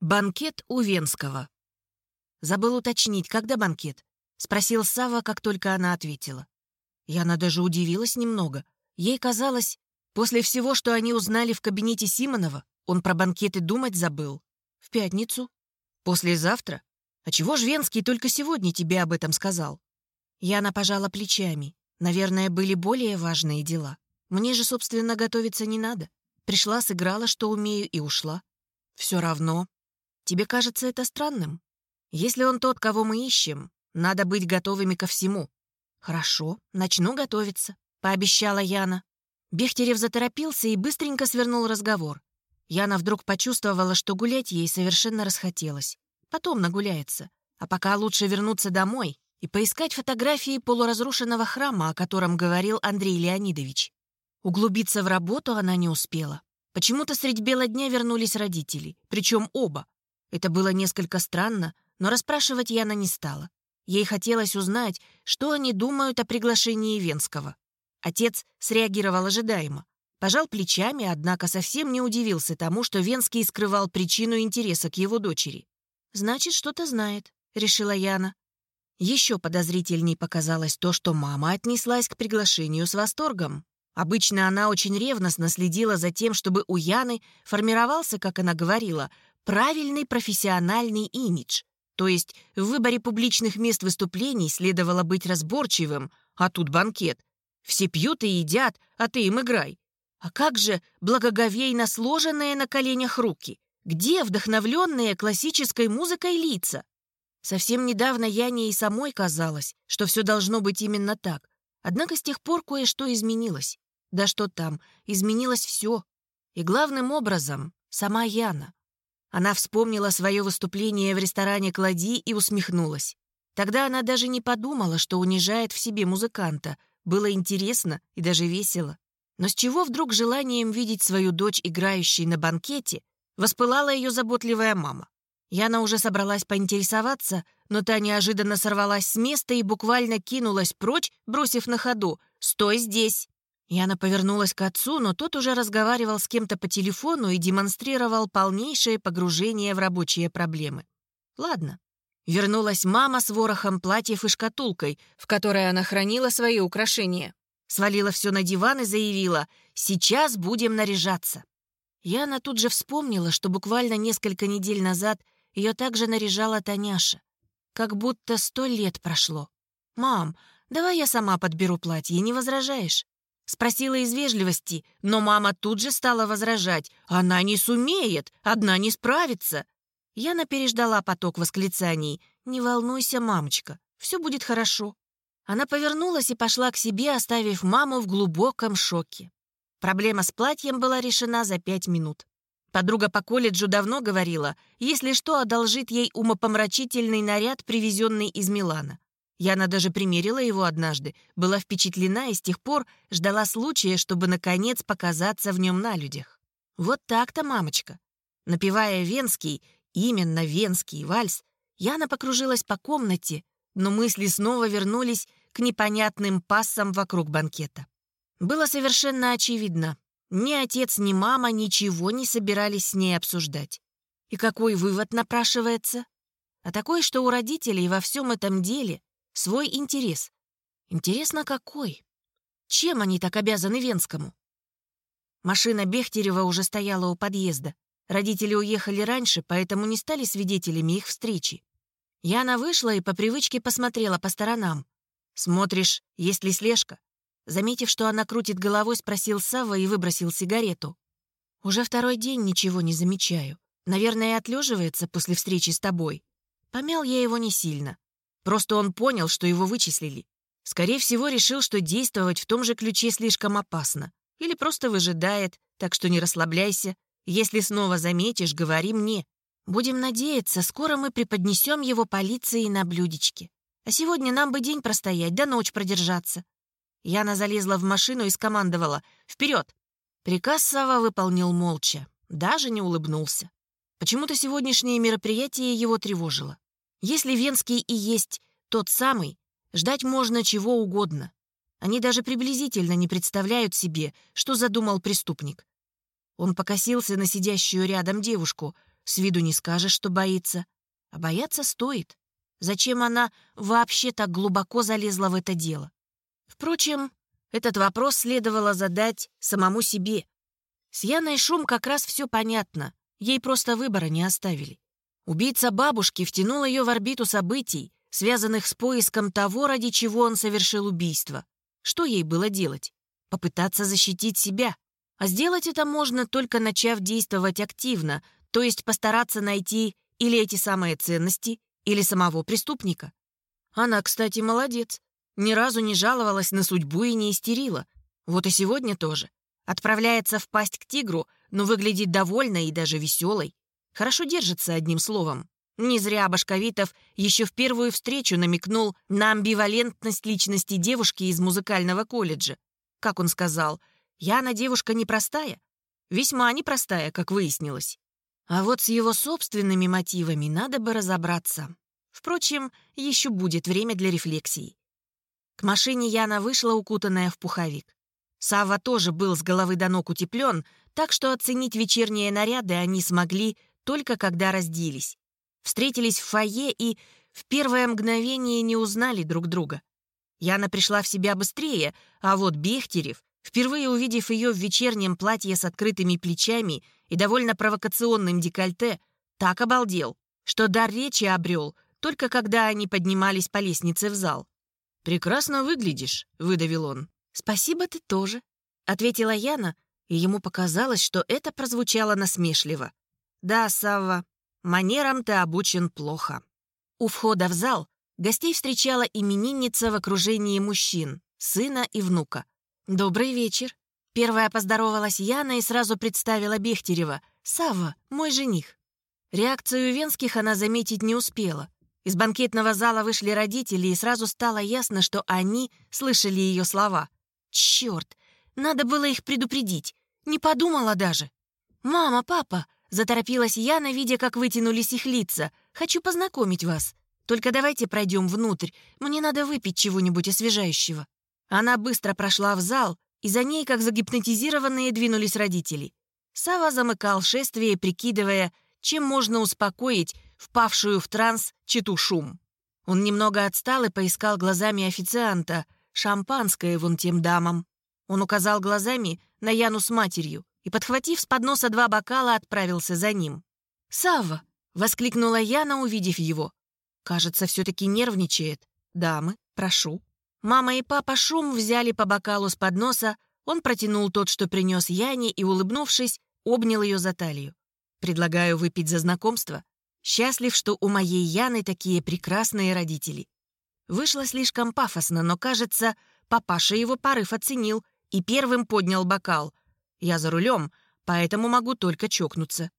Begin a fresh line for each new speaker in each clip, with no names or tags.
Банкет у Венского. Забыл уточнить, когда банкет? Спросил Сава, как только она ответила. Яна даже удивилась немного. Ей казалось, после всего, что они узнали в кабинете Симонова, он про банкеты думать забыл. В пятницу? Послезавтра? А чего ж Венский только сегодня тебе об этом сказал? Яна пожала плечами. Наверное, были более важные дела. Мне же, собственно, готовиться не надо. Пришла, сыграла, что умею, и ушла. Все равно Тебе кажется это странным? Если он тот, кого мы ищем, надо быть готовыми ко всему. Хорошо, начну готовиться, пообещала Яна. Бехтерев заторопился и быстренько свернул разговор. Яна вдруг почувствовала, что гулять ей совершенно расхотелось. Потом нагуляется. А пока лучше вернуться домой и поискать фотографии полуразрушенного храма, о котором говорил Андрей Леонидович. Углубиться в работу она не успела. Почему-то средь бела дня вернулись родители, причем оба, это было несколько странно, но расспрашивать Яна не стала. Ей хотелось узнать, что они думают о приглашении Венского. Отец среагировал ожидаемо. Пожал плечами, однако совсем не удивился тому, что Венский скрывал причину интереса к его дочери. «Значит, что-то знает», — решила Яна. Еще подозрительней показалось то, что мама отнеслась к приглашению с восторгом. Обычно она очень ревностно следила за тем, чтобы у Яны формировался, как она говорила, правильный профессиональный имидж. То есть в выборе публичных мест выступлений следовало быть разборчивым, а тут банкет. Все пьют и едят, а ты им играй. А как же благоговейно сложенные на коленях руки? Где вдохновленные классической музыкой лица? Совсем недавно Яне и самой казалось, что все должно быть именно так. Однако с тех пор кое-что изменилось. Да что там, изменилось все. И главным образом — сама Яна. Она вспомнила свое выступление в ресторане «Клади» и усмехнулась. Тогда она даже не подумала, что унижает в себе музыканта. Было интересно и даже весело. Но с чего вдруг желанием видеть свою дочь, играющей на банкете, воспылала ее заботливая мама? Яна уже собралась поинтересоваться, но та неожиданно сорвалась с места и буквально кинулась прочь, бросив на ходу «Стой здесь!». Яна повернулась к отцу, но тот уже разговаривал с кем-то по телефону и демонстрировал полнейшее погружение в рабочие проблемы. Ладно. Вернулась мама с ворохом платьев и шкатулкой, в которой она хранила свои украшения. Свалила все на диван и заявила «Сейчас будем наряжаться». Яна тут же вспомнила, что буквально несколько недель назад ее также наряжала Таняша. Как будто сто лет прошло. «Мам, давай я сама подберу платье, не возражаешь?» Спросила из вежливости, но мама тут же стала возражать. «Она не сумеет, одна не справится». Яна переждала поток восклицаний. «Не волнуйся, мамочка, все будет хорошо». Она повернулась и пошла к себе, оставив маму в глубоком шоке. Проблема с платьем была решена за пять минут. Подруга по колледжу давно говорила, если что, одолжит ей умопомрачительный наряд, привезенный из Милана. Яна даже примерила его однажды, была впечатлена и с тех пор ждала случая, чтобы, наконец, показаться в нем на людях. Вот так-то, мамочка. Напевая венский, именно венский вальс, Яна покружилась по комнате, но мысли снова вернулись к непонятным пассам вокруг банкета. Было совершенно очевидно, ни отец, ни мама ничего не собирались с ней обсуждать. И какой вывод напрашивается? А такой, что у родителей во всем этом деле свой интерес. Интересно, какой? Чем они так обязаны Венскому? Машина Бехтерева уже стояла у подъезда. Родители уехали раньше, поэтому не стали свидетелями их встречи. Яна вышла и по привычке посмотрела по сторонам. «Смотришь, есть ли слежка?» Заметив, что она крутит головой, спросил Савва и выбросил сигарету. «Уже второй день ничего не замечаю. Наверное, отлеживается после встречи с тобой. Помял я его не сильно. Просто он понял, что его вычислили. Скорее всего, решил, что действовать в том же ключе слишком опасно. Или просто выжидает, так что не расслабляйся. Если снова заметишь, говори мне. Будем надеяться, скоро мы преподнесем его полиции на блюдечке. А сегодня нам бы день простоять, да ночь продержаться. Яна залезла в машину и скомандовала «Вперед!». Приказ Сава выполнил молча, даже не улыбнулся. Почему-то сегодняшнее мероприятие его тревожило. Если Венский и есть тот самый, ждать можно чего угодно. Они даже приблизительно не представляют себе, что задумал преступник. Он покосился на сидящую рядом девушку. С виду не скажешь, что боится. А бояться стоит. Зачем она вообще так глубоко залезла в это дело? Впрочем, этот вопрос следовало задать самому себе. С Яной Шум как раз все понятно. Ей просто выбора не оставили. Убийца бабушки втянул ее в орбиту событий, связанных с поиском того, ради чего он совершил убийство. Что ей было делать? Попытаться защитить себя. А сделать это можно, только начав действовать активно, то есть постараться найти или эти самые ценности, или самого преступника. Она, кстати, молодец. Ни разу не жаловалась на судьбу и не истерила. Вот и сегодня тоже. Отправляется в пасть к тигру, но выглядит довольной и даже веселой. Хорошо держится, одним словом. Не зря Башковитов еще в первую встречу намекнул на амбивалентность личности девушки из музыкального колледжа. Как он сказал, Яна девушка непростая. Весьма непростая, как выяснилось. А вот с его собственными мотивами надо бы разобраться. Впрочем, еще будет время для рефлексии. К машине Яна вышла, укутанная в пуховик. Сава тоже был с головы до ног утеплен, так что оценить вечерние наряды они смогли только когда разделись. Встретились в фойе и в первое мгновение не узнали друг друга. Яна пришла в себя быстрее, а вот Бехтерев, впервые увидев ее в вечернем платье с открытыми плечами и довольно провокационным декольте, так обалдел, что дар речи обрел, только когда они поднимались по лестнице в зал. «Прекрасно выглядишь», — выдавил он. «Спасибо, ты тоже», — ответила Яна, и ему показалось, что это прозвучало насмешливо. «Да, Савва, манерам ты обучен плохо». У входа в зал гостей встречала именинница в окружении мужчин, сына и внука. «Добрый вечер», Первая поздоровалась Яна и сразу представила Бехтерева. «Сава, мой жених». Реакцию Венских она заметить не успела. Из банкетного зала вышли родители, и сразу стало ясно, что они слышали ее слова. «Черт! Надо было их предупредить. Не подумала даже». «Мама, папа!» — заторопилась Яна, видя, как вытянулись их лица. «Хочу познакомить вас. Только давайте пройдем внутрь. Мне надо выпить чего-нибудь освежающего». Она быстро прошла в зал, и за ней, как загипнотизированные, двинулись родители. Сава замыкал шествие, прикидывая, чем можно успокоить впавшую в транс читу шум. Он немного отстал и поискал глазами официанта. Шампанское вон тем дамам. Он указал глазами на Яну с матерью и, подхватив с подноса два бокала, отправился за ним. «Савва!» — воскликнула Яна, увидев его. «Кажется, все-таки нервничает. Дамы, прошу». Мама и папа шум взяли по бокалу с подноса, он протянул тот, что принес Яне, и, улыбнувшись, обнял ее за талию. «Предлагаю выпить за знакомство. Счастлив, что у моей Яны такие прекрасные родители». Вышло слишком пафосно, но, кажется, папаша его порыв оценил и первым поднял бокал. «Я за рулем, поэтому могу только чокнуться».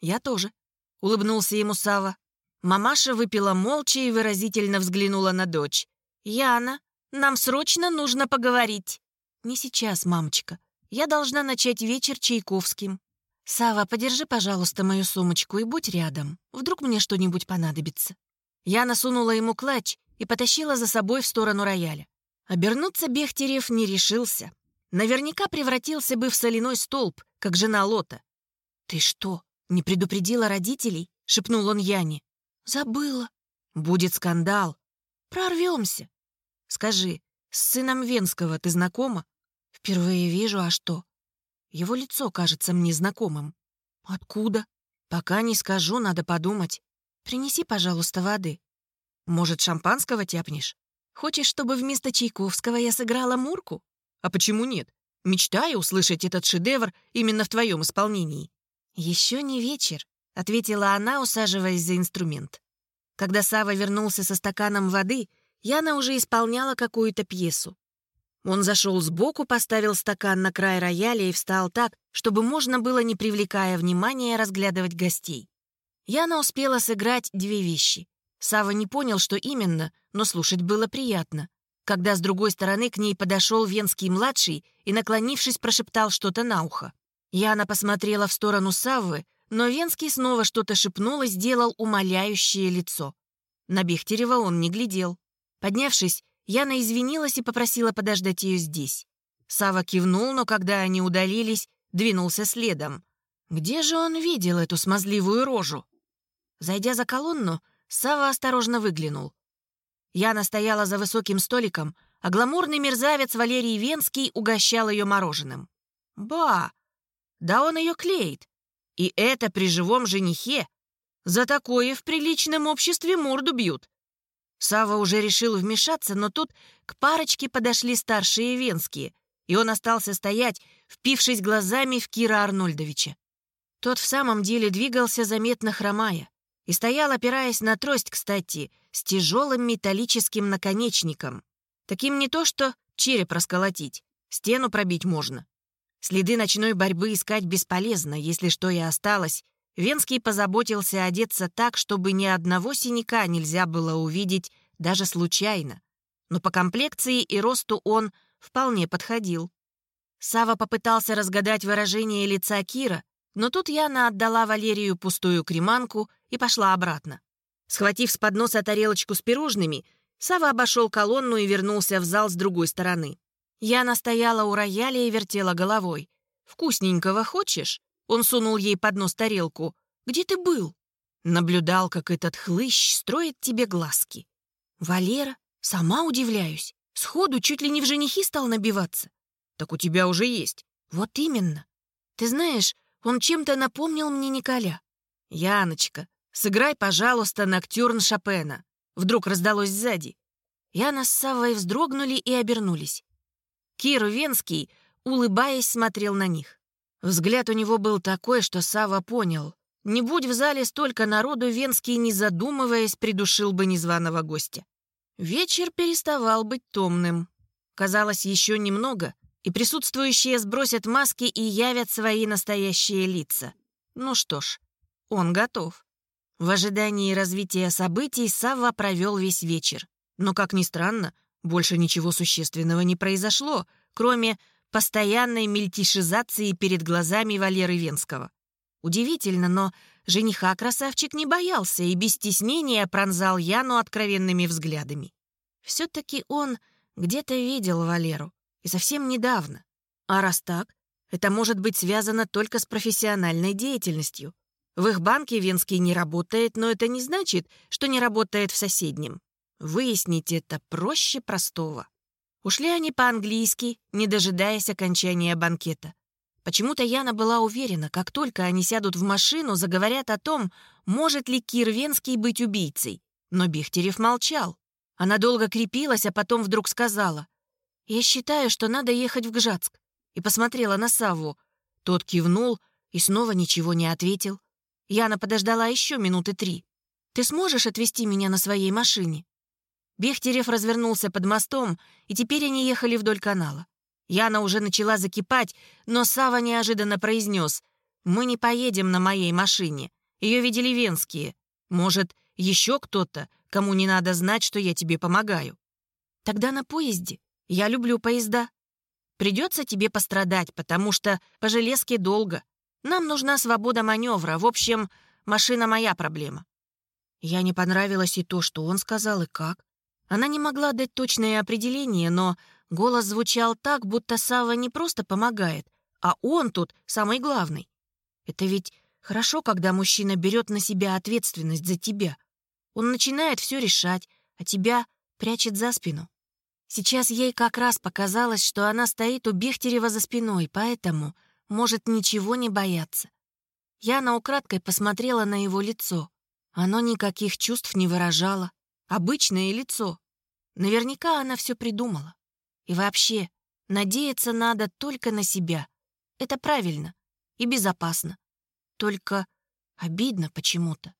«Я тоже», — улыбнулся ему Сава. Мамаша выпила молча и выразительно взглянула на дочь. «Яна, нам срочно нужно поговорить». «Не сейчас, мамочка. Я должна начать вечер Чайковским». «Сава, подержи, пожалуйста, мою сумочку и будь рядом. Вдруг мне что-нибудь понадобится». Я насунула ему клатч и потащила за собой в сторону рояля. Обернуться Бехтерев не решился. Наверняка превратился бы в соляной столб, как жена Лота. «Ты что, не предупредила родителей?» — шепнул он Яне. «Забыла. Будет скандал. Прорвемся. Скажи, с сыном Венского ты знакома? Впервые вижу, а что? Его лицо кажется мне знакомым. Откуда? Пока не скажу, надо подумать. Принеси, пожалуйста, воды. Может, шампанского тяпнешь? Хочешь, чтобы вместо Чайковского я сыграла Мурку? А почему нет? Мечтаю услышать этот шедевр именно в твоем исполнении. Еще не вечер, ответила она, усаживаясь за инструмент. Когда Сава вернулся со стаканом воды, Яна уже исполняла какую-то пьесу. Он зашел сбоку, поставил стакан на край рояля и встал так, чтобы можно было, не привлекая внимания, разглядывать гостей. Яна успела сыграть две вещи. Сава не понял, что именно, но слушать было приятно. Когда с другой стороны к ней подошел Венский-младший и, наклонившись, прошептал что-то на ухо. Яна посмотрела в сторону Саввы, но Венский снова что-то шепнул и сделал умоляющее лицо. На Бехтерева он не глядел. Поднявшись, Яна извинилась и попросила подождать ее здесь. Сава кивнул, но когда они удалились, двинулся следом. Где же он видел эту смазливую рожу? Зайдя за колонну, Сава осторожно выглянул. Яна стояла за высоким столиком, а гламурный мерзавец Валерий Венский угощал ее мороженым. Ба! Да он ее клеит. И это при живом женихе. За такое в приличном обществе морду бьют. Сава уже решил вмешаться, но тут к парочке подошли старшие Венские, и он остался стоять, впившись глазами в Кира Арнольдовича. Тот в самом деле двигался, заметно хромая, и стоял, опираясь на трость, кстати, с тяжелым металлическим наконечником. Таким не то что череп расколотить, стену пробить можно. Следы ночной борьбы искать бесполезно, если что и осталось. Венский позаботился одеться так, чтобы ни одного синяка нельзя было увидеть даже случайно. Но по комплекции и росту он вполне подходил. Сава попытался разгадать выражение лица Кира, но тут Яна отдала Валерию пустую креманку и пошла обратно. Схватив с подноса тарелочку с пирожными, Сава обошел колонну и вернулся в зал с другой стороны. Яна стояла у рояля и вертела головой. «Вкусненького хочешь?» Он сунул ей под нос тарелку. «Где ты был?» Наблюдал, как этот хлыщ строит тебе глазки. «Валера, сама удивляюсь. Сходу чуть ли не в женихи стал набиваться». «Так у тебя уже есть». «Вот именно. Ты знаешь, он чем-то напомнил мне Николя». «Яночка, сыграй, пожалуйста, ноктюрн Шопена». Вдруг раздалось сзади. Яна с Саввой вздрогнули и обернулись. Кир Венский, улыбаясь, смотрел на них. Взгляд у него был такой, что Сава понял. Не будь в зале столько народу, Венский, не задумываясь, придушил бы незваного гостя. Вечер переставал быть томным. Казалось, еще немного, и присутствующие сбросят маски и явят свои настоящие лица. Ну что ж, он готов. В ожидании развития событий Савва провел весь вечер. Но, как ни странно, больше ничего существенного не произошло, кроме постоянной мельтишизации перед глазами Валеры Венского. Удивительно, но жениха красавчик не боялся и без стеснения пронзал Яну откровенными взглядами. Все-таки он где-то видел Валеру, и совсем недавно. А раз так, это может быть связано только с профессиональной деятельностью. В их банке Венский не работает, но это не значит, что не работает в соседнем. Выяснить это проще простого. Ушли они по-английски, не дожидаясь окончания банкета. Почему-то Яна была уверена, как только они сядут в машину, заговорят о том, может ли Кир Венский быть убийцей. Но Бехтерев молчал. Она долго крепилась, а потом вдруг сказала, «Я считаю, что надо ехать в Гжатск». И посмотрела на Савву. Тот кивнул и снова ничего не ответил. Яна подождала еще минуты три. «Ты сможешь отвезти меня на своей машине?» Бехтерев развернулся под мостом, и теперь они ехали вдоль канала. Яна уже начала закипать, но Сава неожиданно произнес, «Мы не поедем на моей машине. Ее видели венские. Может, еще кто-то, кому не надо знать, что я тебе помогаю?» «Тогда на поезде. Я люблю поезда. Придется тебе пострадать, потому что по железке долго. Нам нужна свобода маневра. В общем, машина моя проблема». Я не понравилось и то, что он сказал, и как. Она не могла дать точное определение, но голос звучал так, будто Сава не просто помогает, а он тут самый главный. Это ведь хорошо, когда мужчина берет на себя ответственность за тебя. Он начинает все решать, а тебя прячет за спину. Сейчас ей как раз показалось, что она стоит у Бехтерева за спиной, поэтому может ничего не бояться. Яна украдкой посмотрела на его лицо. Оно никаких чувств не выражало. Обычное лицо. Наверняка она все придумала. И вообще, надеяться надо только на себя. Это правильно и безопасно. Только обидно почему-то.